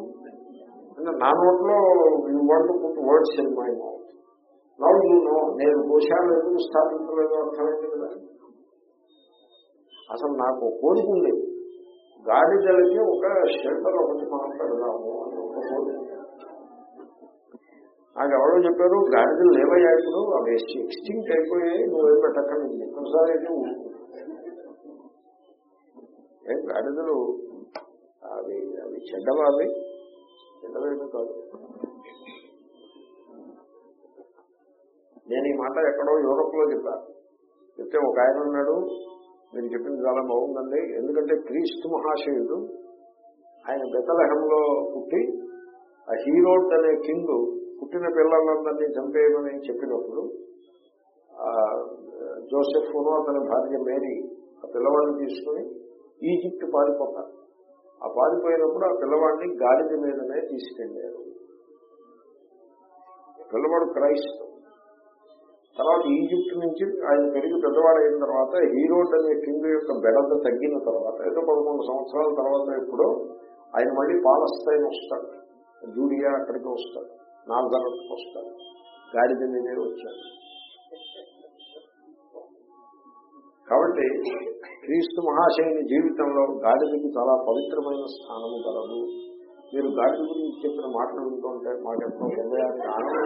అంటే నా నోట్లో you want put words in my mouth. Now you know. నేను దోషాలు ఎందుకు స్థాపించలేదు అర్థమైంది కదా. అసలు నాకు కోరిక ఉంది. గాడిదలకి ఒక షెల్టర్ ఒకటి మనం పెడదాము అని ఒక కోరిక. నాకు ఎవరో చెప్పారు గాడిదలు లేవయ్యా ఇప్పుడు. అవి ఎక్స్టింక్ట్ అయిపోయాయి నువ్వేం పెట్టక్కర్లేదు ఎక్కడసారి అయితే ఏం గాడిదలు అవి అవి చెడ్డవా అవి చెడ్డవేమీ కాదు. నేను ఈ మాట ఎక్కడో యూరోప్లో చెప్పాను చెప్తే ఒక ఆయన ఉన్నాడు మీరు చెప్పింది చాలా బాగుందండి. ఎందుకంటే క్రీస్తు మహాశయుడు ఆయన బెతలహంలో పుట్టి ఆ హీరోడ్ అనే కింగ్ పుట్టిన పిల్లలందరినీ చంపేయమని చెప్పినప్పుడు జోసెఫ్ను అతని భార్య మేరీ ఆ పిల్లవాడిని తీసుకుని ఈజిప్ట్ పారిపోతారు. ఆ పారిపోయినప్పుడు ఆ పిల్లవాడిని గాడిద మీదనే తీసుకెళ్ళారు. పిల్లవాడు క్రైస్తు తర్వాత ఈజిప్ట్ నుంచి ఆయన పెరిగి పెద్దవాడైన అయిన తర్వాత హీరోడ్ అనే కింగ్ యొక్క బెడద తగ్గిన తర్వాత ఏదో పదకొండు సంవత్సరాల తర్వాత ఎప్పుడో ఆయన మళ్ళీ పాలస్తైన్ వస్తాడు. జూడియా అక్కడికి వస్తాడు. నాలుగు వస్తాడు. గాడిద నేనే వచ్చాడు. కాబట్టి క్రీస్తు మహాశయుని జీవితంలో గాడిదకి చాలా పవిత్రమైన స్థానము కలదు. మీరు గాడిద గురించి చెప్పిన మాటలు వింటుంటే మాకెంతో హృదయానికి ఆనందం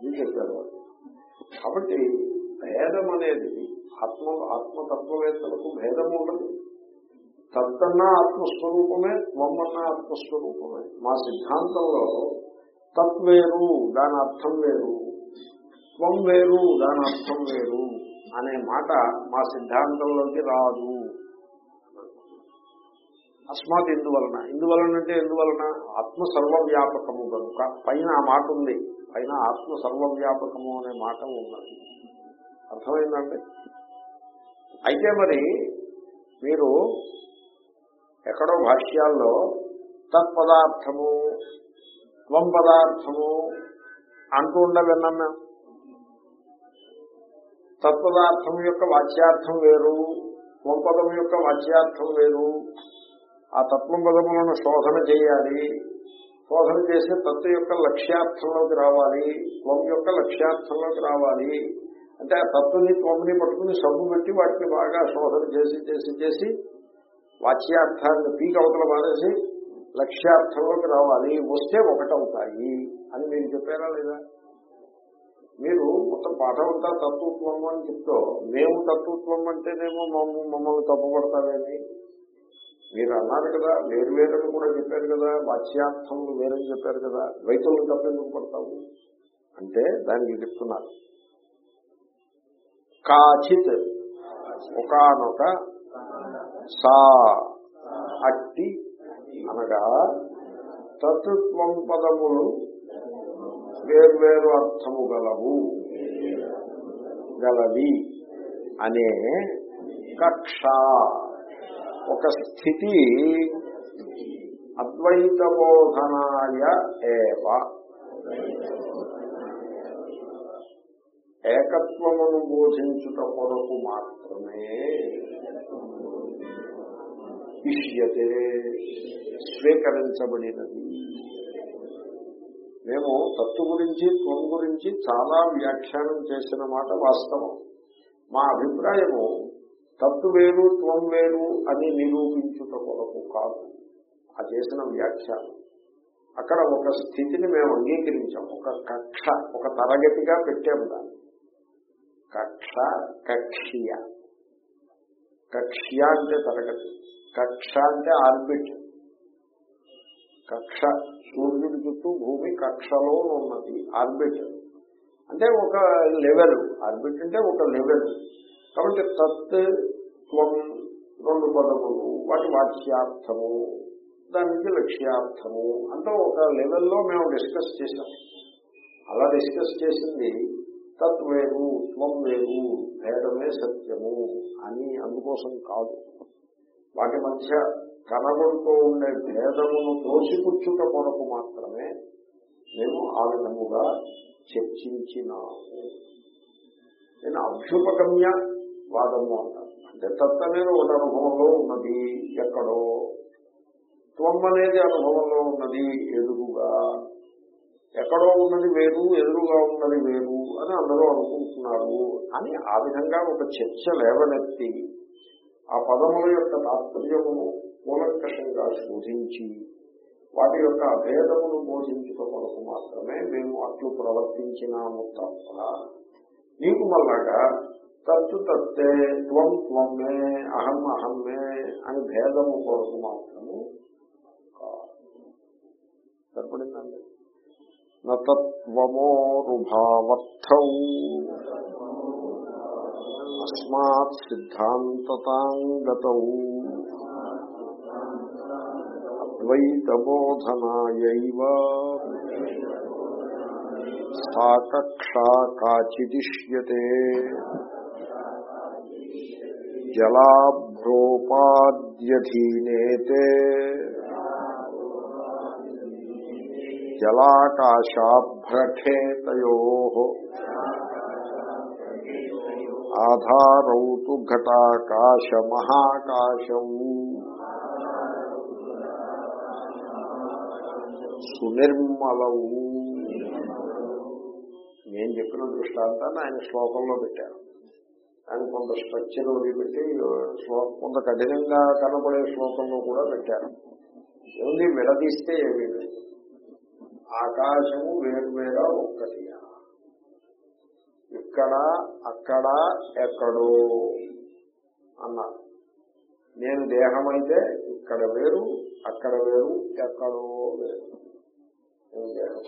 కలిగిస్తుంది. ఇది చెప్పారు వాళ్ళు. కాబట్టి భేదం అనేది ఆత్మ ఆత్మతత్వవేత్తలకు భేదం ఉండదు తత్తన్నా ఆత్మస్వరూపమే త్వమన్నా ఆత్మస్వరూపమే మా సిద్ధాంతంలో తత్ వేరు దాని అర్థం వేరు త్వం వేరు దాని అర్థం వేరు అనే మాట మా సిద్ధాంతంలోకి రాదు అస్మాత్ ఎందువలన ఎందువలన అంటే ఎందువలన? ఆత్మ సర్వవ్యాపకము కనుక. పైన ఆ మాట ఉంది. పైన ఆత్మ సర్వవ్యాపకము అనే మాట ఉన్నది. అర్థమైందండి? అయితే మరి మీరు ఎక్కడో భాష్యాల్లో తత్పదార్థము త్వం పదార్థము అంటూ ఉండవిన్నాం మేము? తత్పదార్థం యొక్క వాచ్యార్థం వేరు త్వం పదం యొక్క వాచ్యార్థం వేరు ఆ తత్వపదములను శోధన చేయాలి. శోధన చేసి తత్వ యొక్క లక్ష్యార్థంలోకి రావాలి. త్వం యొక్క లక్ష్యార్థంలోకి రావాలి. అంటే ఆ తత్వని త్వంని పట్టుకుని సబ్బు పెట్టి వాటిని బాగా శోధన చేసి చేసి చేసి వాచ్యార్థాన్ని పీక్ అవతల మానేసి లక్ష్యార్థంలోకి రావాలి. వస్తే ఒకటవుతాయి అని మీరు చెప్పారా లేదా? మీరు మొత్తం పాఠం అంతా తత్వత్వం అని చెప్తూ మేము తత్వత్వం అంటేనేమో మమ్మల్ని తప్పుపడతామేమి మీరు అన్నారు కదా వేరు వేరని కూడా చెప్పారు కదా వాచ్యార్థములు వేరని చెప్పారు కదా రైతులను తప్పెందుకు పడతావు? అంటే దానికి చెప్తున్నారు. కాచిత్ ఒకనొక సా అట్టి అనగా తత్వం పదములు వేర్వేరు అర్థము గలవు గలవి అనే కక్ష. ఒక స్థితి అద్వైతబోధనాయ ఏవ. ఏకత్వమును బోధించుట కొరకు మాత్రమే ఇష్యతే స్వీకరించబడినది. మేము తత్తు గురించి త్వం గురించి చాలా వ్యాఖ్యానం చేసిన మాట వాస్తవం. మా అభిప్రాయము తత్తు వేరు త్వం వేరు అని నిరూపించుట కొరకు కాదు. ఆ చేసిన వ్యాఖ్యానం. అక్కడ ఒక స్థితిని మేము అంగీకరించాం. ఒక కక్ష ఒక తరగతిగా పెట్టాము దాన్ని. కక్ష కక్ష్య. కక్ష్య అంటే తరగతి. కక్ష అంటే ఆర్బిట్. కక్ష సూర్యుడి చుట్టూ భూమి కక్షలో ఉన్నది ఆర్బిట్. అంటే ఒక లెవెల్. ఆర్బిట్ అంటే ఒక లెవెల్. కాబట్టి తత్ త్వం రెండు పదములు వాటి వాచ్యార్థము దాని నుంచి లక్ష్యార్థము అంటే ఒక లెవెల్లో మేము డిస్కస్ చేసాం అలా డిస్కస్ చేసింది తత్ వేరు త్వం వేరు భేదమే సత్యము అని అందుకోసం కాదు. వాటి మధ్య కనబడుతూ ఉండే భేదమును దోషిపుచ్చుట కొరకు మాత్రమే మేము ఆ విధముగా చర్చించినాము. నేను అభ్యుపగమ్య వాదము అంటారు. అంటే తత్ అనేది ఒక అనుభవంలో ఉన్నది ఎక్కడో. త్వం అనేది అనుభవంలో ఉన్నది ఎదురుగా. ఎక్కడో ఉన్నది వేరు ఎదురుగా ఉన్నది వేరు అని అందరూ అనుకుంటున్నారు. అని ఆ విధంగా ఒక చర్చ లేవనెత్తి ఆ పదముల యొక్క తాత్పర్యమును కూలంకషంగా శోధించి వాటి యొక్క అభేదమును బోధించుట కొరకు మాత్రమే మేము అట్లు ప్రవర్తించినాము తప్ప నీకు మళ్ళాగా తత్తు తత్తే త్వం త్వమ్మే అహం అహమ్మే అని భేదము కొరకు మాత్రము సరిపడిందండి? నత్వమోరుభావర్థౌ అస్మాత్ సిద్ధాంతతాంగతౌ. అద్వైతబోధనాయైవ. సా కాచిదిష్యతే జలాభ్రోపాద్యధీనేతే. జలాకాశాభ్రఖేతయో. ఆధారౌ తు ఘటాకాశ మహాకాశం సునిర్మలవు నేను చెప్పిన దృష్టాంతాన్ని ఆయన శ్లోకంలో పెట్టాను అని కొంత స్ట్రక్చర్ వదిలిపెట్టి శ్లోకం కొంత కఠినంగా కనపడే శ్లోకంలో కూడా పెట్టారు. ఏముంది? విడదీస్తే ఏమీ లేదు. ఆకాశము వేరువేరా ఒక్కటి ఇక్కడ అక్కడ ఎక్కడో అన్నారు. నేను దేహమైతే ఇక్కడ వేరు అక్కడ వేరు ఎక్కడో వేరు. నేను దేహం?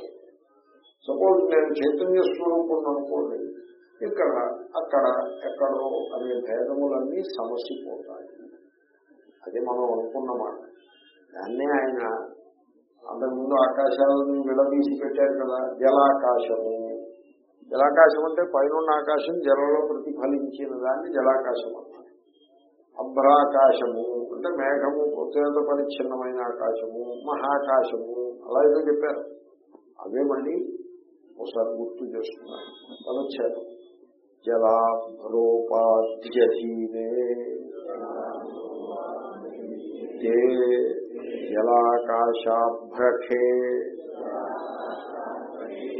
సపోజ్ నేను చైతన్య స్వరూపం అనుకోండి. ఇక్కడ అక్కడ ఎక్కడో అనే భేదములన్నీ సమసిపోతాయి. అది మనం అనుకున్నమాట దాన్నే ఆయన అంతకుముందు ఆకాశాలను విడదీసి పెట్టారు కదా జలాకాశము. జలాకాశం అంటే పైన ఆకాశం జలంలో ప్రతిఫలించిన దాన్ని జలాకాశం అన్నారు. అభ్రాకాశము అంటే మేఘము ప్రత్యేక పరిచ్ఛిన్నమైన ఆకాశము మహాకాశము అలా ఏదో చెప్పారు. అవే మళ్ళీ ఒకసారి గుర్తు చేస్తున్నారు పదచ్చారు జలాభ్రోపాధ్యధీనే తే జలాకాశాభ్రఖే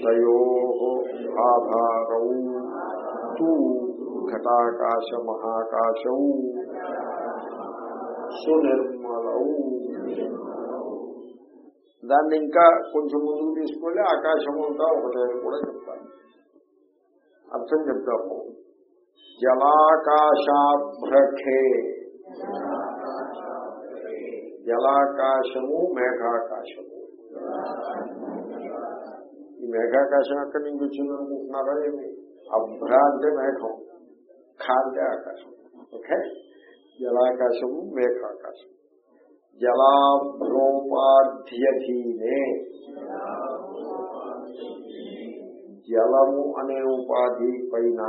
తయో ఆధారౌ తూ ఘటాకాశ మహాకాశౌ సునిర్మలౌ దాన్ని ఇంకా కొంచెం ముందుకు తీసుకెళ్ళి ఆకాశం అంతా ఒకటే కూడా చెప్తాను అర్థం చెప్తాము జలాకాశాభ్రఖే. జలాకాశము మేఘాకాశము. ఈ మేఘాకాశం ఎక్కడి నుంచి వచ్చింది అనుకుంటున్నారా ఏమి? అభ్ర అంటే మేఘం ఖ అంటే ఆకాశం. ఓకే? జలాకాశము మేఘాకాశం. జలాభ్రోపాధ్యధీనే. జలము అనే ఉపాధి పైన.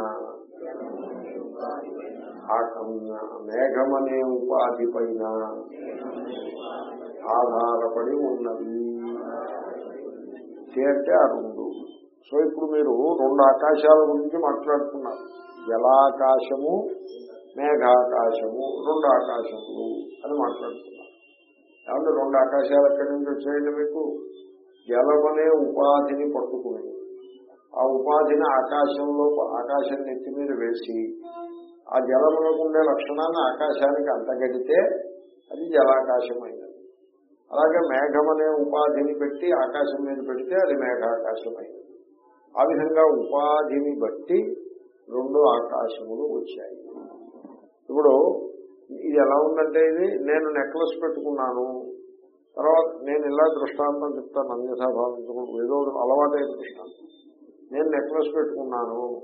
మేఘమనే ఉపాధి పైన ఆధారపడి ఉన్నది. అంటే ఆ రెండు. సో ఇప్పుడు మీరు రెండు ఆకాశాల గురించి మాట్లాడుతున్నారు. జలాకాశము మేఘాకాశము రెండు ఆకాశములు అని మాట్లాడుతున్నారు. కాబట్టి రెండు ఆకాశాలు ఎక్కడి నుంచి వచ్చాయండి మీకు? జలమనే ఉపాధిని పట్టుకుని. ఆ ఉపాధిని ఆకాశంలో ఆకాశం నెత్తి మీద వేసి ఆ జలంలో ఉండే లక్షణాన్ని ఆకాశానికి అంతగడితే అది జలాకాశమైనది. అలాగే మేఘం అనే ఉపాధిని పెట్టి ఆకాశం మీద పెడితే అది మేఘాకాశమైనది. ఆ విధంగా ఉపాధిని బట్టి రెండు ఆకాశములు వచ్చాయి. ఇప్పుడు ఇది ఎలా ఉందంటే ఇది నేను నెక్లెస్ పెట్టుకున్నాను తర్వాత నేను ఇలా దృష్టాంతం చెప్తాను అన్యథా భావించకూడదు. ఏదో అలవాటైన దృష్టాంతం. నేను నెక్లెస్ పెట్టుకున్నాను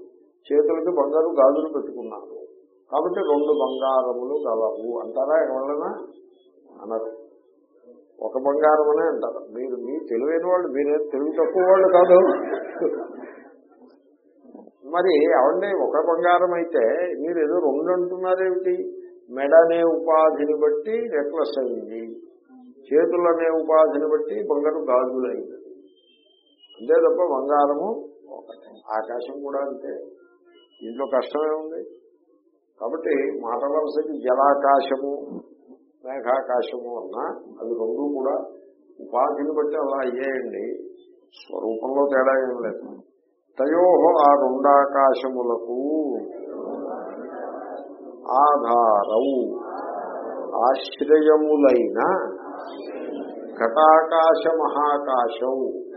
చేతులకి బంగారు గాజులు పెట్టుకున్నాను. కాబట్టి రెండు బంగారములు గలవు అంటారా ఎవరైనా? అనరు. ఒక బంగారం అనే అంటారు. మీరు మీ తెలివైన వాళ్ళు మీరే తెలివి తక్కువ వాళ్ళు కాదు. మరి అవండి ఒక బంగారం అయితే మీరు ఏదో రెండు అంటున్నారేమిటి? మెడనే ఉపాధిని బట్టి నెక్లెస్ అయింది. చేతులనే ఉపాధిని బట్టి బంగారు గాజులు అయింది. అంతే తప్ప బంగారము ఆకాశం కూడా అంతే. దీంట్లో కష్టమే ఉంది. కాబట్టి మాట వలసకి జలాకాశము మేఘాకాశము అన్నా అవి రెండు కూడా ఉపాధిని బట్టి అలా అయ్యాయండి. స్వరూపంలో తేడా ఏం లేదు. తయోహో ఆ రెండాకాశములకు ఆధారవు ఆశ్రయములైన ఘటాకాశ మహాకాశం.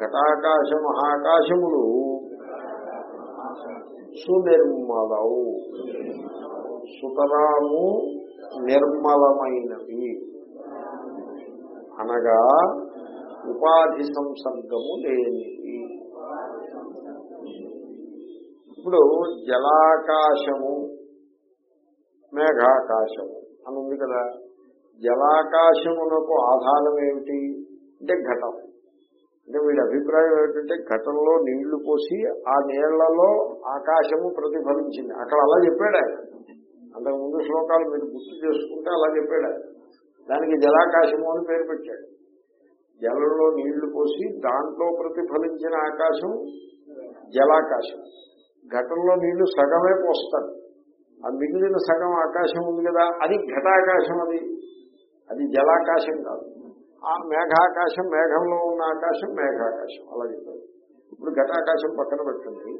ఘటాకాశ మహాకాశములు సునిర్మలవు. సుతరాము నిర్మలమైనవి. అనగా ఉపాధి సంసర్గము లేనివి. ఇప్పుడు జలాకాశము మేఘాకాశము అని ఉంది కదా. జలాకాశమునకు ఆధారం ఏమిటి అంటే ఘటం. అంటే వీడి అభిప్రాయం ఏమిటంటే ఘటంలో నీళ్ళు పోసి ఆ నీళ్ళలో ఆకాశము ప్రతిఫలించింది. అక్కడ అలా చెప్పాడు ఆయన. ముందు శ్లోకాలు మీరు గుర్తు చేసుకుంటే అలా చెప్పాడు దానికి జలాకాశము అని పేరు పెట్టాడు. జలంలో నీళ్ళు పోసి దాంట్లో ప్రతిఫలించిన ఆకాశం జలాకాశం. ఘటంలో నీళ్ళు సగమే పోస్తారు ఆ మిగిలిన సగం ఆకాశం ఉంది కదా అది ఘటాకాశం అది. అది జలాకాశం కాదు. ఆ మేఘాకాశం మేఘంలో ఉన్న ఆకాశం మేఘాకాశం. అలా చెప్పారు. ఇప్పుడు ఘటాకాశం పక్కన పెట్టండి.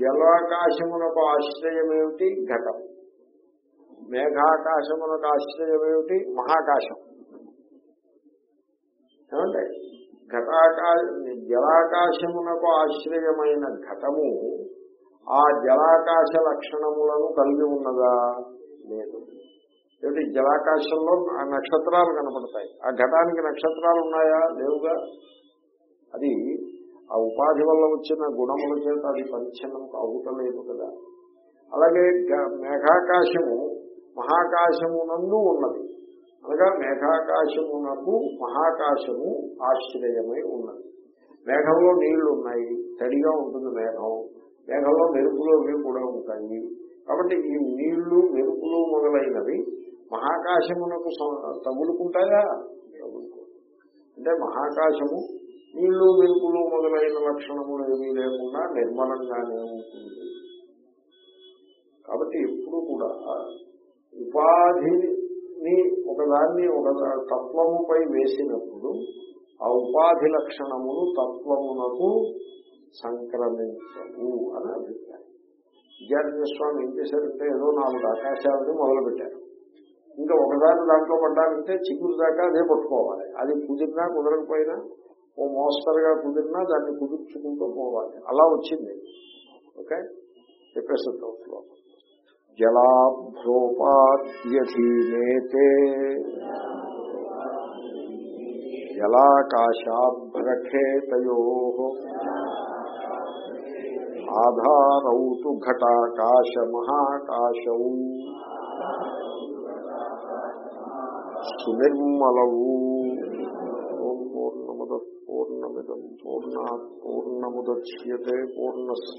జలాకాశమునకు ఆశ్రయం ఏమిటి ఘటం. మేఘాకాశమునకు ఆశ్రయం ఏమిటి మహాకాశం. ఏమంటే? ఘటాకా జలాకాశమునకు ఆశ్రయమైన ఘటము ఆ జలాకాశ లక్షణములను కలిగి ఉన్నదా? లేదు. ఏమిటి? జలాకాశంలో ఆ నక్షత్రాలు కనపడతాయి. ఆ ఘటానికి నక్షత్రాలు ఉన్నాయా? లేవుగా. అది ఆ ఉపాధి వల్ల వచ్చిన గుణముల చేత అది పరిచ్ఛిన్నం అవుతలేదు కదా. అలాగే గ- మేఘాకాశము మహాకాశమునందు ఉన్నది. అనగా మేఘాకాశమునకు మహాకాశము ఆశ్రయమై ఉన్నది. మేఘంలో నీళ్ళు ఉన్నాయి. తడిగా ఉంటుంది మేఘం. మేఘంలో మెరుపులు కూడా ఉంటాయి. కాబట్టి ఈ నీళ్ళు మెరుపులు మొదలైనవి మహాకాశమునకు తగులుకుంటాయా? అంటే మహాకాశము నీళ్ళు వెలుపులు మొదలైన లక్షణములు ఏమీ లేకుండా నిర్మలంగానే ఉంటుంది. కాబట్టి ఎప్పుడు కూడా ఉపాధిని ఒకదాన్ని ఒక తత్వముపై వేసినప్పుడు ఆ ఉపాధి లక్షణములు తత్వమునకు సంక్రమించవు అని అభిప్రాయం. విద్యార్థి స్వామి ఏం చేశారంటే ఏదో నాలుగు ఆకాశాలని మొదలుపెట్టారు. ఇంకా ఒకదాని దాంట్లో పడ్డానంటే చిగురు దాకా అదే పట్టుకోవాలి. అది కుదిరినా కుదరకపోయినా ఓ మోస్తరుగా కుదిరినా దాన్ని కుదుర్చుకుంటూ పోవాలి. అలా వచ్చింది. ఓకే? చెప్పేస్తుంది శ్లోకం జలాభ్రోపాద్యధీమేతే జలాకాశాభ్రఖేతయో. ఆధారౌ తు ఘటాకాశ మహాకాశౌ. సునిర్మలవు. ఓం పూర్ణముద పూర్ణమిదం పూర్ణా పూర్ణముద్యతే పూర్ణస్